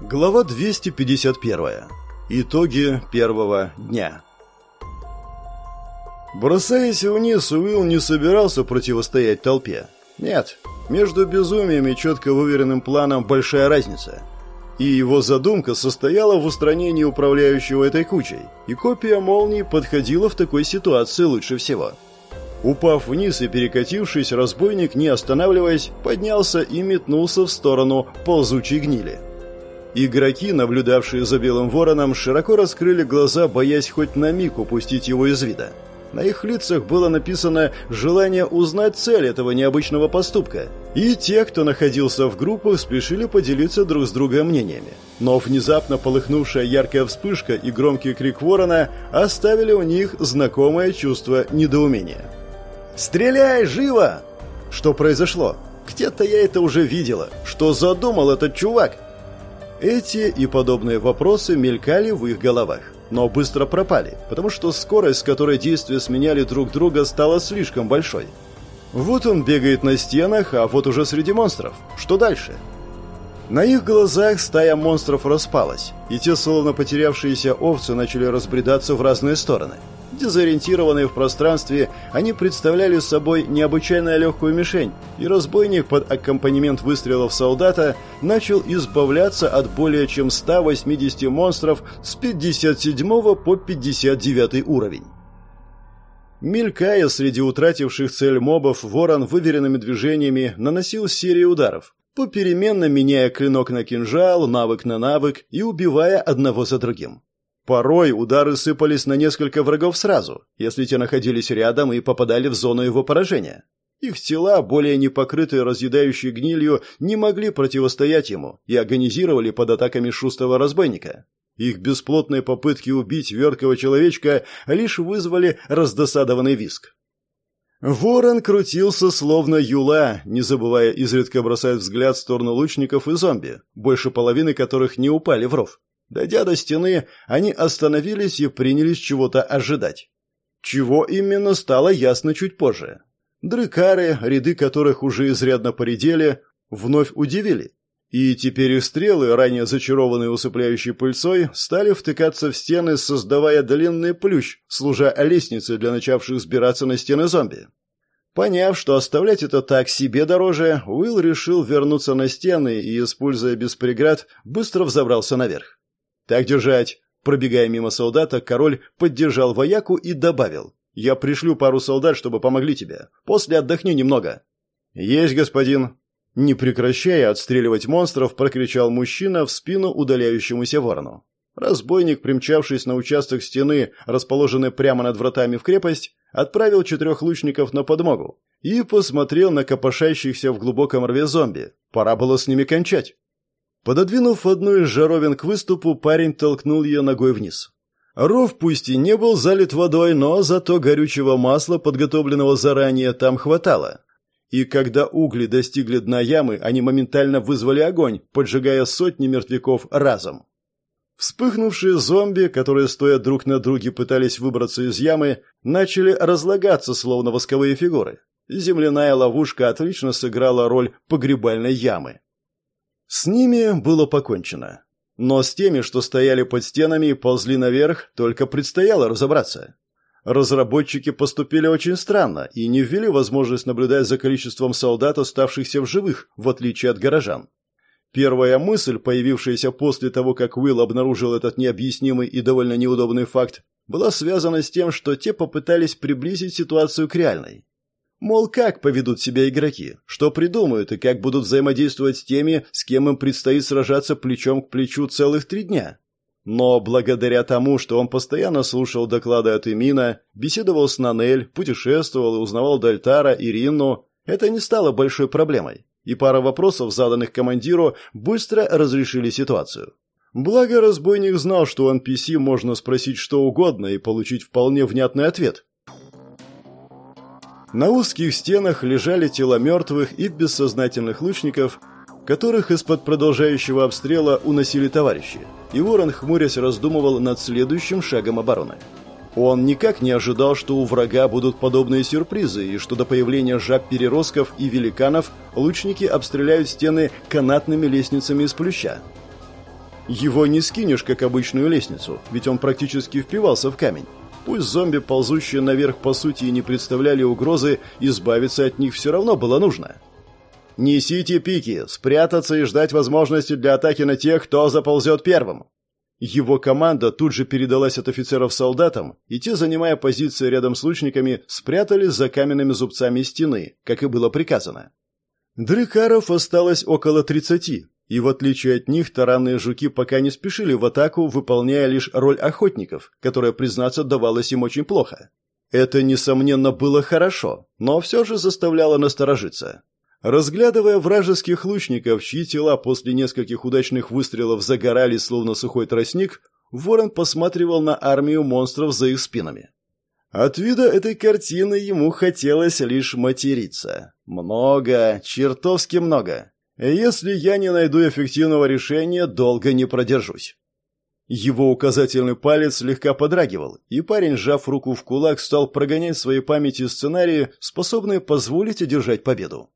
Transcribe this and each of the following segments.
Глава 251. Итоги первого дня. Бросаясь вниз, Уилл не собирался противостоять толпе. Нет, между безумием и четко выверенным планом большая разница. И его задумка состояла в устранении управляющего этой кучей, и копия молнии подходила в такой ситуации лучше всего. Упав вниз и перекатившись, разбойник, не останавливаясь, поднялся и метнулся в сторону ползучей гнили. Игроки, наблюдавшие за Белым Вороном, широко раскрыли глаза, боясь хоть на миг упустить его из вида. На их лицах было написано желание узнать цель этого необычного поступка. И те, кто находился в группах, спешили поделиться друг с другом мнениями. Но внезапно полыхнувшая яркая вспышка и громкий крик ворона оставили у них знакомое чувство недоумения. «Стреляй, живо!» Что произошло? Где-то я это уже видела. Что задумал этот чувак? Эти и подобные вопросы мелькали в их головах, но быстро пропали, потому что скорость, с которой действия сменяли друг друга, стала слишком большой. Вот он бегает на стенах, а вот уже среди монстров. Что дальше? На их глазах стая монстров распалась, и те, словно потерявшиеся овцы, начали разбредаться в разные стороны. Дезориентированные в пространстве, они представляли собой необычайно легкую мишень, и разбойник под аккомпанемент выстрелов солдата начал избавляться от более чем 180 монстров с 57 по 59 уровень. Мелькая среди утративших цель мобов, ворон выверенными движениями наносил серию ударов, попеременно меняя клинок на кинжал, навык на навык и убивая одного за другим. Порой удары сыпались на несколько врагов сразу, если те находились рядом и попадали в зону его поражения. Их тела, более не покрытые разъедающей гнилью, не могли противостоять ему и агонизировали под атаками шустого разбойника. Их бесплотные попытки убить верткого человечка лишь вызвали раздосадованный виск. Ворон крутился словно юла, не забывая изредка бросать взгляд в сторону лучников и зомби, больше половины которых не упали в ров. Дойдя до стены, они остановились и принялись чего-то ожидать. Чего именно стало ясно чуть позже. Дрыкары, ряды которых уже изрядно поредели, вновь удивили. И теперь их стрелы, ранее зачарованные усыпляющей пыльцой, стали втыкаться в стены, создавая длинный плющ, служа лестницей для начавших сбираться на стены зомби. Поняв, что оставлять это так себе дороже, Уилл решил вернуться на стены и, используя без преград, быстро взобрался наверх. «Так держать!» Пробегая мимо солдата, король поддержал вояку и добавил. «Я пришлю пару солдат, чтобы помогли тебе. После отдохни немного». «Есть, господин!» Не прекращая отстреливать монстров, прокричал мужчина в спину удаляющемуся ворону. Разбойник, примчавшись на участок стены, расположенный прямо над вратами в крепость, отправил четырех лучников на подмогу и посмотрел на копошащихся в глубоком рве зомби. Пора было с ними кончать. Пододвинув одну из жаровин к выступу, парень толкнул ее ногой вниз. Ров пусть и не был залит водой, но зато горючего масла, подготовленного заранее, там хватало. И когда угли достигли дна ямы, они моментально вызвали огонь, поджигая сотни мертвяков разом. Вспыхнувшие зомби, которые, стоя друг на друге, пытались выбраться из ямы, начали разлагаться, словно восковые фигуры. Земляная ловушка отлично сыграла роль погребальной ямы. С ними было покончено. Но с теми, что стояли под стенами и ползли наверх, только предстояло разобраться. Разработчики поступили очень странно и не ввели возможность наблюдать за количеством солдат, оставшихся в живых, в отличие от горожан. Первая мысль, появившаяся после того, как Уилл обнаружил этот необъяснимый и довольно неудобный факт, была связана с тем, что те попытались приблизить ситуацию к реальной. Мол, как поведут себя игроки, что придумают и как будут взаимодействовать с теми, с кем им предстоит сражаться плечом к плечу целых три дня. Но благодаря тому, что он постоянно слушал доклады от Эмина, беседовал с Нанель, путешествовал и узнавал Дальтара и Ринну, это не стало большой проблемой, и пара вопросов, заданных командиру, быстро разрешили ситуацию. Благо, разбойник знал, что у NPC можно спросить что угодно и получить вполне внятный ответ, на узких стенах лежали тела мертвых и бессознательных лучников, которых из-под продолжающего обстрела уносили товарищи, и Ворон, хмурясь, раздумывал над следующим шагом обороны. Он никак не ожидал, что у врага будут подобные сюрпризы, и что до появления жаб-переростков и великанов лучники обстреляют стены канатными лестницами из плюща. Его не скинешь, как обычную лестницу, ведь он практически впивался в камень. Пусть зомби, ползущие наверх, по сути и не представляли угрозы, избавиться от них все равно было нужно. «Несите пики, спрятаться и ждать возможности для атаки на тех, кто заползет первым». Его команда тут же передалась от офицеров солдатам, и те, занимая позиции рядом с лучниками, спрятались за каменными зубцами стены, как и было приказано. Дрыкаров осталось около тридцати, и в отличие от них таранные жуки пока не спешили в атаку, выполняя лишь роль охотников, которая, признаться, давалась им очень плохо. Это, несомненно, было хорошо, но все же заставляло насторожиться. Разглядывая вражеских лучников, чьи тела после нескольких удачных выстрелов загорали, словно сухой тростник, Ворон посматривал на армию монстров за их спинами. От вида этой картины ему хотелось лишь материться. Много, чертовски много. Если я не найду эффективного решения, долго не продержусь. Его указательный палец слегка подрагивал, и парень, сжав руку в кулак, стал прогонять в своей памяти сценарии, способные позволить одержать победу.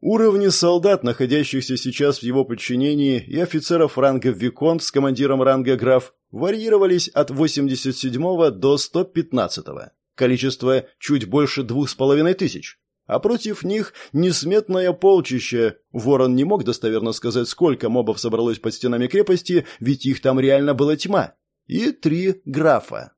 Уровни солдат, находящихся сейчас в его подчинении, и офицеров ранга Виконт с командиром ранга Граф варьировались от 87 до 115. Количество чуть больше двух с половиной тысяч. А против них несметное полчище. Ворон не мог достоверно сказать, сколько мобов собралось под стенами крепости, ведь их там реально была тьма. И три графа.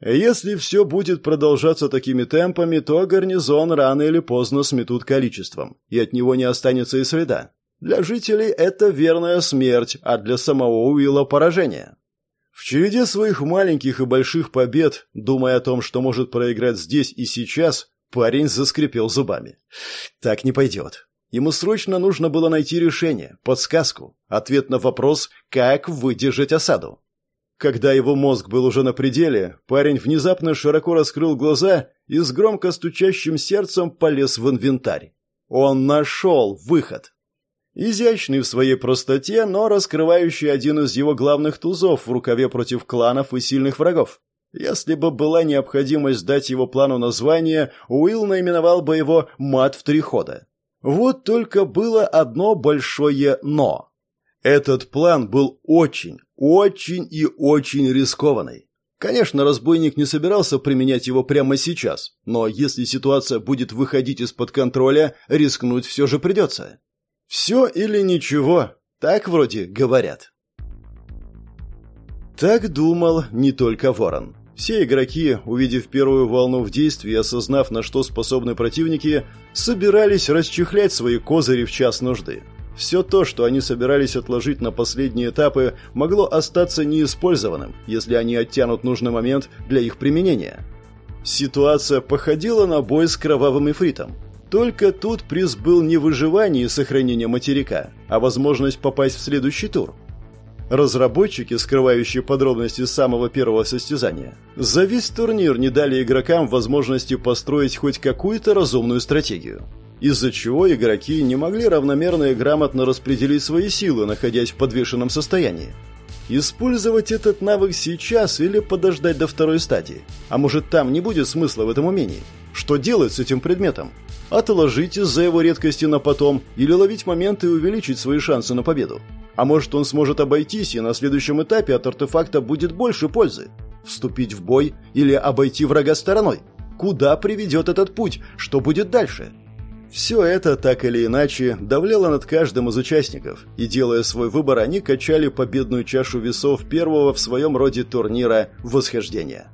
Если все будет продолжаться такими темпами, то гарнизон рано или поздно сметут количеством, и от него не останется и следа. Для жителей это верная смерть, а для самого Уилла поражение. В череде своих маленьких и больших побед, думая о том, что может проиграть здесь и сейчас, парень заскрипел зубами. Так не пойдет. Ему срочно нужно было найти решение, подсказку, ответ на вопрос, как выдержать осаду. Когда его мозг был уже на пределе, парень внезапно широко раскрыл глаза и с громко стучащим сердцем полез в инвентарь. Он нашел выход. Изящный в своей простоте, но раскрывающий один из его главных тузов в рукаве против кланов и сильных врагов. Если бы была необходимость дать его плану название, Уилл наименовал бы его «Мат в три хода». Вот только было одно большое «но». Этот план был очень, очень и очень рискованный. Конечно, разбойник не собирался применять его прямо сейчас, но если ситуация будет выходить из-под контроля, рискнуть все же придется. Все или ничего, так вроде говорят. Так думал не только Ворон. Все игроки, увидев первую волну в действии и осознав, на что способны противники, собирались расчехлять свои козыри в час нужды. Все то, что они собирались отложить на последние этапы, могло остаться неиспользованным, если они оттянут нужный момент для их применения. Ситуация походила на бой с кровавым эфритом. Только тут приз был не выживание и сохранение материка, а возможность попасть в следующий тур. Разработчики, скрывающие подробности самого первого состязания, за весь турнир не дали игрокам возможности построить хоть какую-то разумную стратегию из-за чего игроки не могли равномерно и грамотно распределить свои силы, находясь в подвешенном состоянии. Использовать этот навык сейчас или подождать до второй стадии? А может там не будет смысла в этом умении? Что делать с этим предметом? Отложить из-за его редкости на потом или ловить моменты и увеличить свои шансы на победу? А может он сможет обойтись и на следующем этапе от артефакта будет больше пользы? Вступить в бой или обойти врага стороной? Куда приведет этот путь? Что будет дальше? Все это, так или иначе, давлело над каждым из участников, и, делая свой выбор, они качали победную чашу весов первого в своем роде турнира «Восхождение».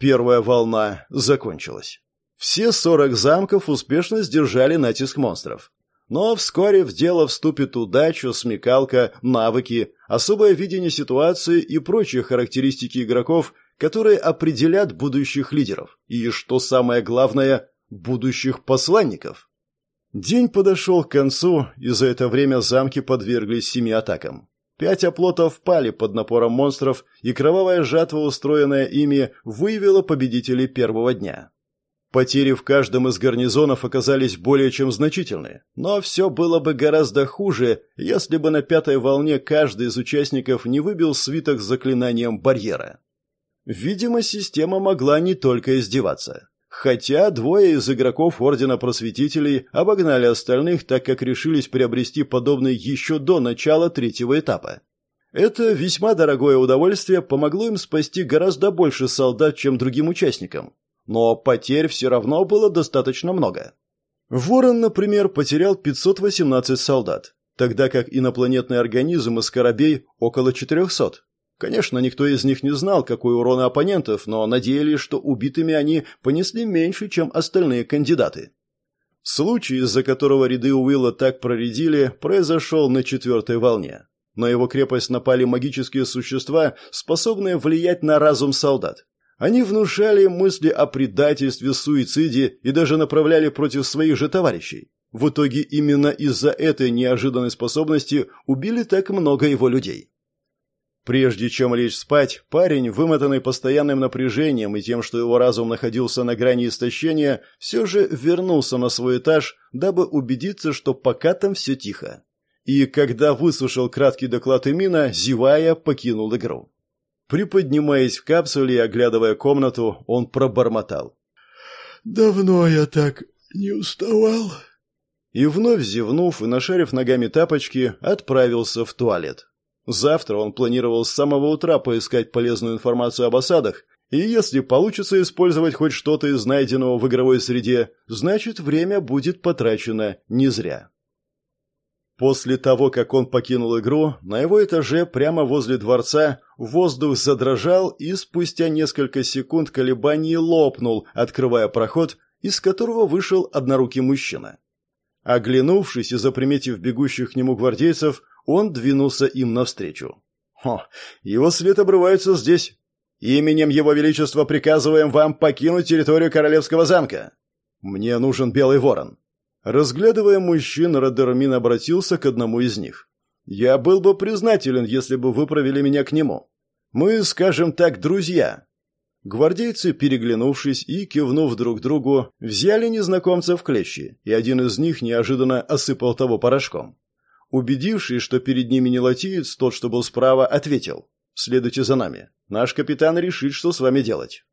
Первая волна закончилась. Все 40 замков успешно сдержали натиск монстров. Но вскоре в дело вступит удача, смекалка, навыки, особое видение ситуации и прочие характеристики игроков, которые определят будущих лидеров. И, что самое главное, будущих посланников. День подошел к концу, и за это время замки подверглись семи атакам. Пять оплотов пали под напором монстров, и кровавая жатва, устроенная ими, выявила победителей первого дня. Потери в каждом из гарнизонов оказались более чем значительны, но все было бы гораздо хуже, если бы на пятой волне каждый из участников не выбил свиток с заклинанием барьера. Видимо, система могла не только издеваться. Хотя двое из игроков Ордена Просветителей обогнали остальных, так как решились приобрести подобный еще до начала третьего этапа. Это весьма дорогое удовольствие помогло им спасти гораздо больше солдат, чем другим участникам. Но потерь все равно было достаточно много. Ворон, например, потерял 518 солдат, тогда как инопланетный организм из Скоробей около 400. Конечно, никто из них не знал, какой урон оппонентов, но надеялись, что убитыми они понесли меньше, чем остальные кандидаты. Случай, из-за которого ряды Уилла так проредили, произошел на четвертой волне. На его крепость напали магические существа, способные влиять на разум солдат. Они внушали мысли о предательстве, суициде и даже направляли против своих же товарищей. В итоге именно из-за этой неожиданной способности убили так много его людей. Прежде чем лечь спать, парень, вымотанный постоянным напряжением и тем, что его разум находился на грани истощения, все же вернулся на свой этаж, дабы убедиться, что пока там все тихо. И когда выслушал краткий доклад Эмина, зевая, покинул игру. Приподнимаясь в капсуле и оглядывая комнату, он пробормотал. «Давно я так не уставал». И вновь зевнув и нашарив ногами тапочки, отправился в туалет. Завтра он планировал с самого утра поискать полезную информацию об осадах, и если получится использовать хоть что-то из найденного в игровой среде, значит время будет потрачено не зря. После того, как он покинул игру, на его этаже прямо возле дворца воздух задрожал и спустя несколько секунд колебаний лопнул, открывая проход, из которого вышел однорукий мужчина. Оглянувшись и заприметив бегущих к нему гвардейцев, он двинулся им навстречу. «Хо, его след обрывается здесь. Именем Его Величества приказываем вам покинуть территорию Королевского замка. Мне нужен Белый Ворон». Разглядывая мужчин, Радермин обратился к одному из них. «Я был бы признателен, если бы вы провели меня к нему. Мы, скажем так, друзья». Гвардейцы, переглянувшись и кивнув друг другу, взяли незнакомца в клещи, и один из них неожиданно осыпал того порошком. Убедившись, что перед ними не латиец, тот, что был справа, ответил. «Следуйте за нами. Наш капитан решит, что с вами делать».